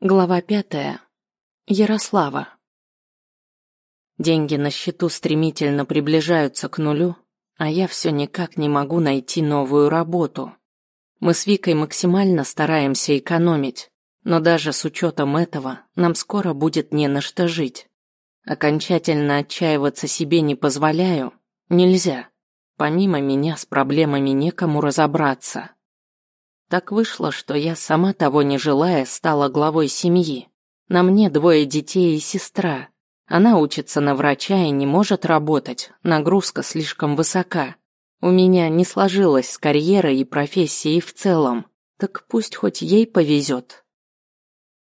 Глава пятая. Ярослава. Деньги на счету стремительно приближаются к нулю, а я все никак не могу найти новую работу. Мы с Викой максимально стараемся экономить, но даже с учетом этого нам скоро будет не на что жить. Окончательно отчаиваться себе не позволяю, нельзя. Помимо меня с проблемами некому разобраться. Так вышло, что я, сама того не желая, стала главой семьи. На мне двое детей и сестра. Она учится на врача и не может работать, нагрузка слишком высока. У меня не сложилось с карьерой и профессией в целом, так пусть хоть ей повезет.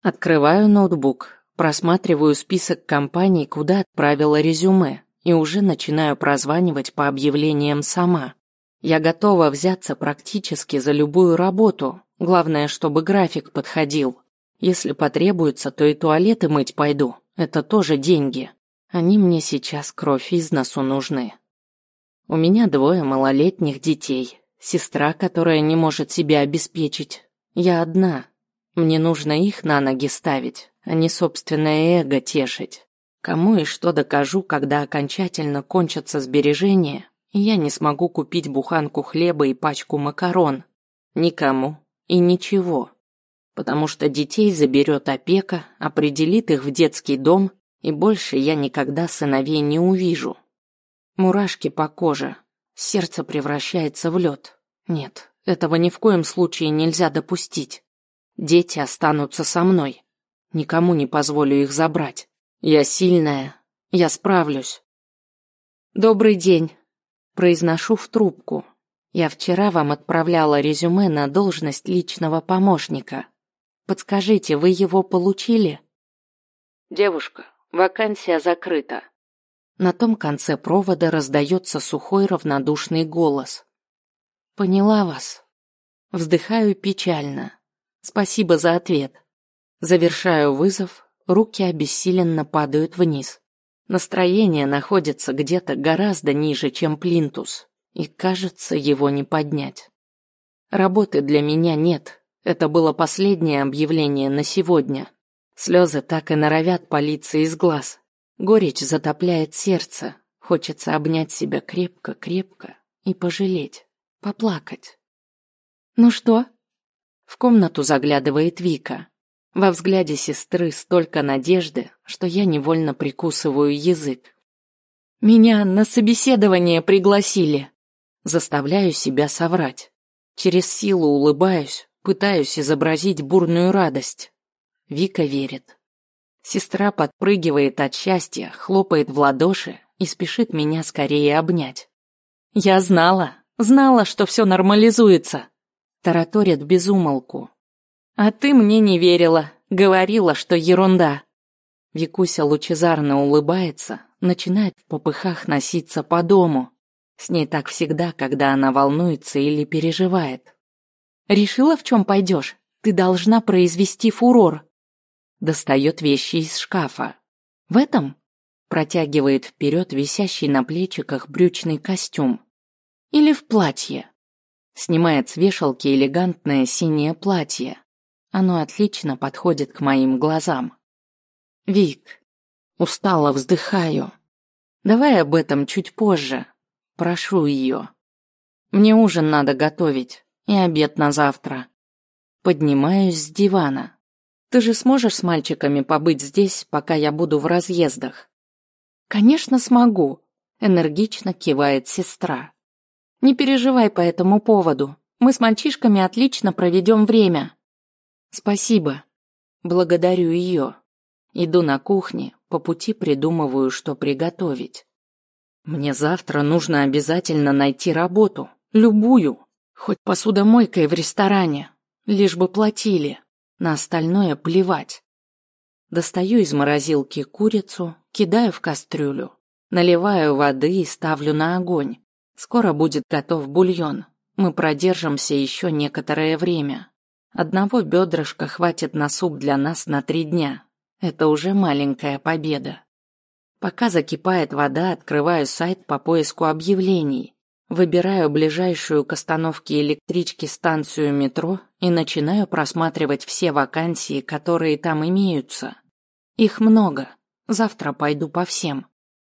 Открываю ноутбук, просматриваю список компаний, куда отправила резюме, и уже начинаю прозванивать по объявлениям сама. Я готова взяться практически за любую работу, главное, чтобы график подходил. Если потребуется, то и туалеты мыть пойду, это тоже деньги. Они мне сейчас кровь из носу нужны. У меня двое малолетних детей, сестра, которая не может себя обеспечить. Я одна. Мне нужно их на ноги ставить, а не собственное эго тешить. Кому и что докажу, когда окончательно кончатся сбережения, я не смогу купить буханку хлеба и пачку макарон. Никому и ничего. Потому что детей заберет опека, определит их в детский дом, и больше я никогда сыновей не увижу. Мурашки по коже, сердце превращается в лед. Нет, этого ни в коем случае нельзя допустить. Дети останутся со мной. Никому не позволю их забрать. Я сильная, я справлюсь. Добрый день. Произношу в трубку. Я вчера вам отправляла резюме на должность личного помощника. Подскажите, вы его получили? Девушка, вакансия закрыта. На том конце провода раздается сухой равнодушный голос. Поняла вас. Вздыхаю печально. Спасибо за ответ. Завершаю вызов, руки обессиленно падают вниз. Настроение находится где-то гораздо ниже, чем плинтус, и кажется, его не поднять. Работы для меня нет. Это было последнее объявление на сегодня. Слезы так и норовят палиться из глаз. Горечь затопляет сердце. Хочется обнять себя крепко-крепко и пожалеть, поплакать. Ну что? В комнату заглядывает Вика. Во взгляде сестры столько надежды, что я невольно прикусываю язык. Меня на собеседование пригласили. Заставляю себя соврать. Через силу улыбаюсь, пытаюсь изобразить бурную радость. Вика верит. Сестра подпрыгивает от счастья, хлопает в ладоши и спешит меня скорее обнять. Я знала, знала, что все нормализуется. Тараторит безумолку, а ты мне не верила, говорила, что ерунда. Викуся лучезарно улыбается, начинает в попыхах носиться по дому. С ней так всегда, когда она волнуется или переживает. Решила, в чем пойдешь? Ты должна произвести фурор. Достает вещи из шкафа. В этом? Протягивает вперед висящий на плечиках брючный костюм. Или в платье. Снимает с вешалки элегантное синее платье. Оно отлично подходит к моим глазам. Вик, устало вздыхаю. Давай об этом чуть позже. Прошу ее. Мне ужин надо готовить и обед на завтра. Поднимаюсь с дивана. Ты же сможешь с мальчиками побыть здесь, пока я буду в разъездах? Конечно, смогу, энергично кивает сестра. Не переживай по этому поводу. Мы с мальчишками отлично проведем время. Спасибо. Благодарю ее. Иду на кухне, по пути придумываю, что приготовить. Мне завтра нужно обязательно найти работу, любую, хоть посудомойкой в ресторане, лишь бы платили. На остальное плевать. Достаю из морозилки курицу, кидаю в кастрюлю, наливаю воды и ставлю на огонь. Скоро будет готов бульон. Мы продержимся еще некоторое время. Одного бедрышка хватит на суп для нас на три дня. Это уже маленькая победа. Пока закипает вода, открываю сайт по поиску объявлений. Выбираю ближайшую к остановке электрички станцию метро и начинаю просматривать все вакансии, которые там имеются. Их много. Завтра пойду по всем.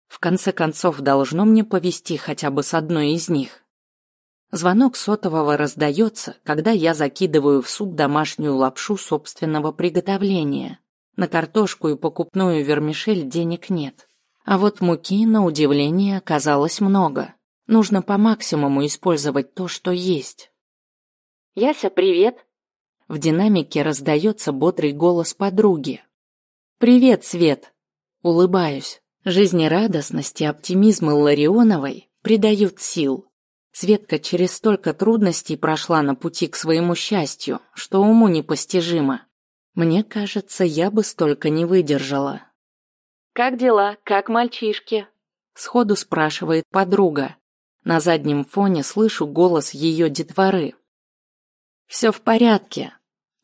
В конце концов, должно мне повести хотя бы с одной из них. Звонок сотового раздается, когда я закидываю в суп домашнюю лапшу собственного приготовления. На картошку и покупную вермишель денег нет. А вот муки, на удивление, оказалось много. Нужно по максимуму использовать то, что есть. «Яся, привет!» В динамике раздается бодрый голос подруги. «Привет, Свет!» Улыбаюсь. Жизнерадостность и оптимизм Ларионовой придают сил. Светка через столько трудностей прошла на пути к своему счастью, что уму непостижимо. Мне кажется, я бы столько не выдержала. «Как дела? Как мальчишки?» Сходу спрашивает подруга. На заднем фоне слышу голос ее детворы. «Все в порядке».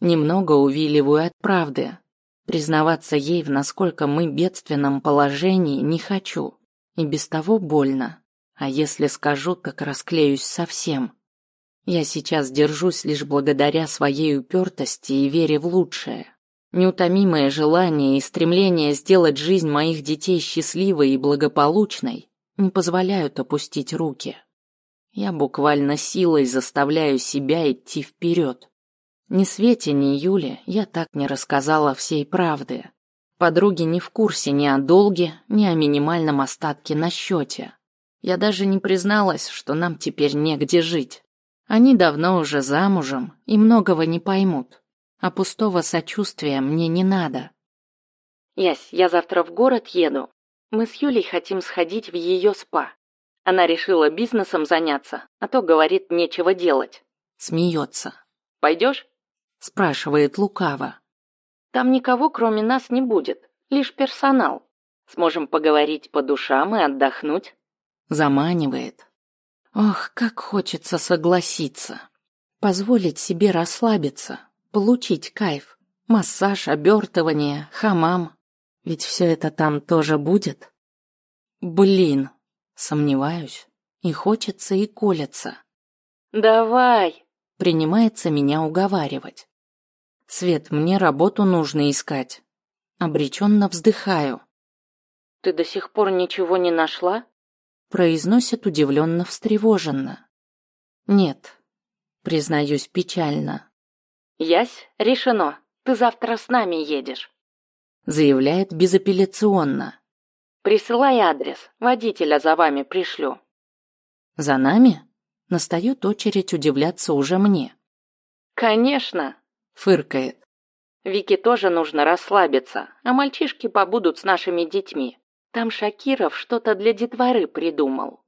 Немного увиливаю от правды. Признаваться ей, в насколько мы бедственном положении, не хочу. И без того больно. А если скажу, так расклеюсь совсем. Я сейчас держусь лишь благодаря своей упертости и вере в лучшее. Неутомимое желание и стремление сделать жизнь моих детей счастливой и благополучной не позволяют опустить руки. Я буквально силой заставляю себя идти вперед. Ни Свете, ни Юле я так не рассказала всей правды. Подруги не в курсе ни о долге, ни о минимальном остатке на счете. Я даже не призналась, что нам теперь негде жить. Они давно уже замужем и многого не поймут. А пустого сочувствия мне не надо. Ясь, я завтра в город еду. Мы с Юлей хотим сходить в ее спа. Она решила бизнесом заняться, а то, говорит, нечего делать. Смеется. Пойдешь? спрашивает лукаво. Там никого, кроме нас, не будет, лишь персонал. Сможем поговорить по душам и отдохнуть. Заманивает. Ох, как хочется согласиться. Позволить себе расслабиться, получить кайф. Массаж, обертывание, хамам. Ведь все это там тоже будет. Блин, сомневаюсь. И хочется, и колется. Давай, принимается меня уговаривать. Свет, мне работу нужно искать. Обреченно вздыхаю. Ты до сих пор ничего не нашла? Произносит удивленно встревоженно. Нет, признаюсь печально. Ясь, решено. Ты завтра с нами едешь. Заявляет безапелляционно. Присылай адрес, водителя за вами пришлю. За нами? Настает очередь удивляться уже мне. Конечно, фыркает. Вике тоже нужно расслабиться, а мальчишки побудут с нашими детьми. Там Шакиров что-то для детворы придумал.